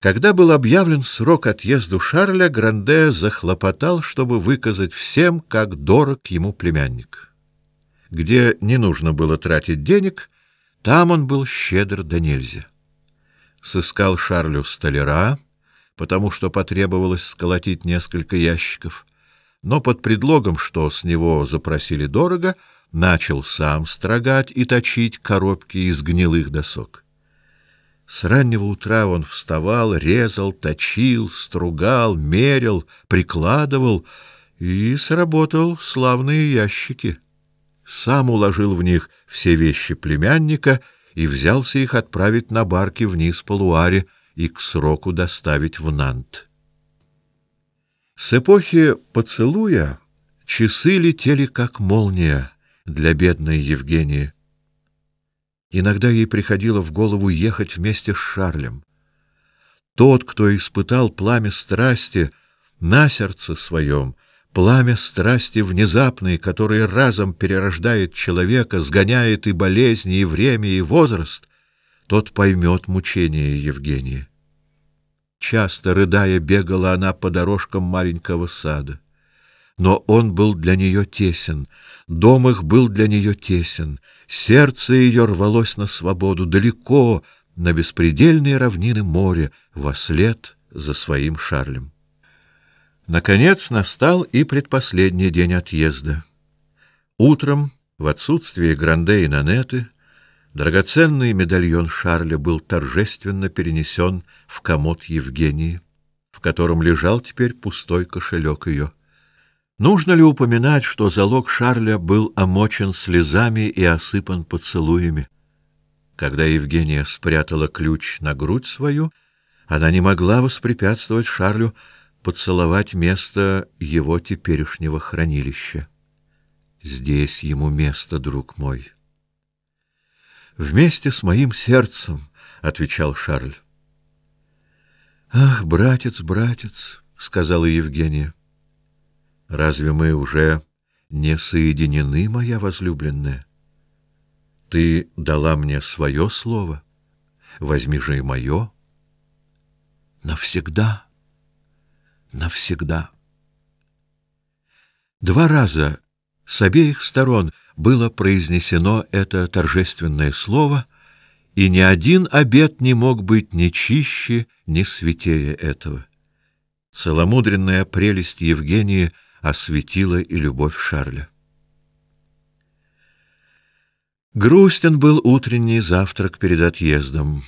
Когда был объявлен срок отъезду Шарля, Гранде захлопотал, чтобы выказать всем, как дорог ему племянник. Где не нужно было тратить денег, там он был щедр до нельзя. Сыскал Шарлю столяра, потому что потребовалось сколотить несколько ящиков, но под предлогом, что с него запросили дорого, начал сам строгать и точить коробки из гнилых досок. С раннего утра он вставал, резал, точил, стругал, мерил, прикладывал и сработал славные ящики. Сам уложил в них все вещи племянника и взялся их отправить на барке вниз по Луаре и к сроку доставить в Нант. С эпохи поцелуя часы летели как молния для бедной Евгении. Иногда ей приходило в голову ехать вместе с Шарлем. Тот, кто испытал пламя страсти на сердце своем, пламя страсти внезапной, которое разом перерождает человека, сгоняет и болезни, и время, и возраст, тот поймет мучение Евгении. Часто рыдая бегала она по дорожкам маленького сада но он был для нее тесен, дом их был для нее тесен, сердце ее рвалось на свободу далеко, на беспредельные равнины моря, во след за своим Шарлем. Наконец настал и предпоследний день отъезда. Утром, в отсутствие Гранде и Нанеты, драгоценный медальон Шарля был торжественно перенесен в комод Евгении, в котором лежал теперь пустой кошелек ее. Нужно ли упоминать, что залог Шарля был омочен слезами и осыпан поцелуями? Когда Евгения спрятала ключ на грудь свою, она не могла воспрепятствовать Шарлю поцеловать место его теперешнего хранилища. Здесь ему место, друг мой. Вместе с моим сердцем, отвечал Шарль. Ах, братец, братец, сказала Евгения. Разве мы уже не соединены, моя возлюбленная? Ты дала мне свое слово, возьми же и мое. Навсегда, навсегда. Два раза с обеих сторон было произнесено это торжественное слово, и ни один обет не мог быть ни чище, ни святее этого. Целомудренная прелесть Евгении — осветила и любовь Шарля. Грустен был утренний завтрак перед отъездом.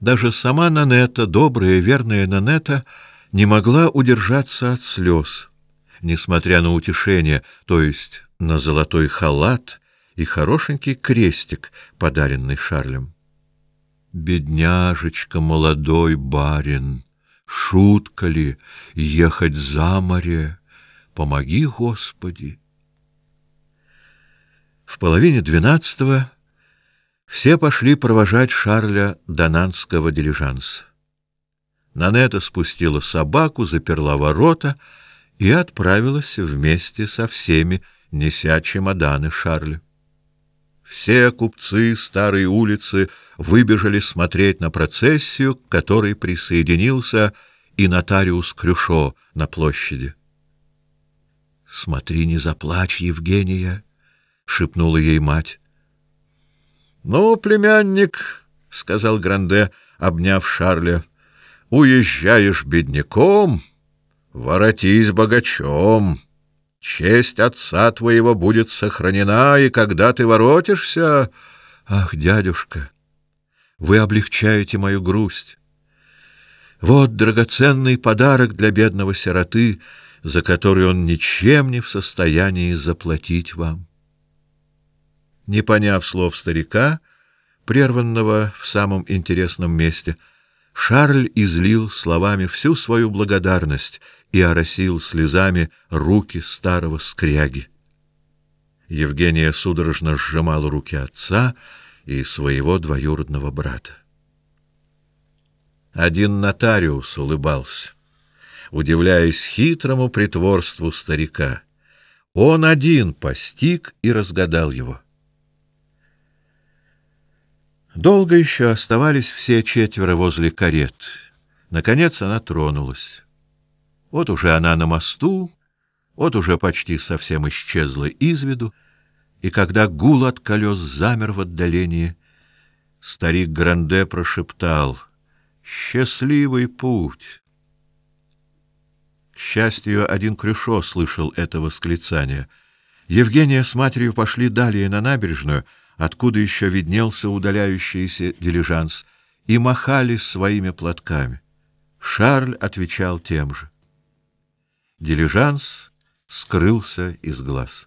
Даже сама Нанета, добрая, верная Нанета, не могла удержаться от слез, несмотря на утешение, то есть на золотой халат и хорошенький крестик, подаренный Шарлем. Бедняжечка, молодой барин, шутка ли ехать за море? Помоги, Господи. В половине двенадцатого все пошли провожать Шарля до нанского дилижанса. Нанета спустила собаку, заперла ворота и отправилась вместе со всеми, неся чемоданы Шарля. Все купцы старой улицы выбежали смотреть на процессию, к которой присоединился и нотариус Крюшо на площади. Смотри, не заплачь, Евгения, шипнула ей мать. Ну, племянник, сказал Гранде, обняв Шарля, уезжаешь бедняком, воротись богачом. Честь отца твоего будет сохранена, и когда ты воротишься, ах, дядюшка, вы облегчаете мою грусть. Вот драгоценный подарок для бедного сироты — за который он ничем не в состоянии заплатить вам. Не поняв слов старика, прерванного в самом интересном месте, Шарль излил словами всю свою благодарность и оросил слезами руки старого скряги. Евгения судорожно сжимала руки отца и своего двоюродного брата. Один нотариус улыбался удивляясь хитрому притворству старика. Он один постиг и разгадал его. Долго еще оставались все четверо возле карет, Наконец она тронулась. Вот уже она на мосту, вот уже почти совсем исчезла из виду, и когда гул от колес замер в отдалении, старик Гранде прошептал «Счастливый путь!» К счастью, один Крюшо слышал это восклицание. Евгения с матерью пошли далее на набережную, откуда еще виднелся удаляющийся дилижанс, и махали своими платками. Шарль отвечал тем же. Дилижанс скрылся из глаз.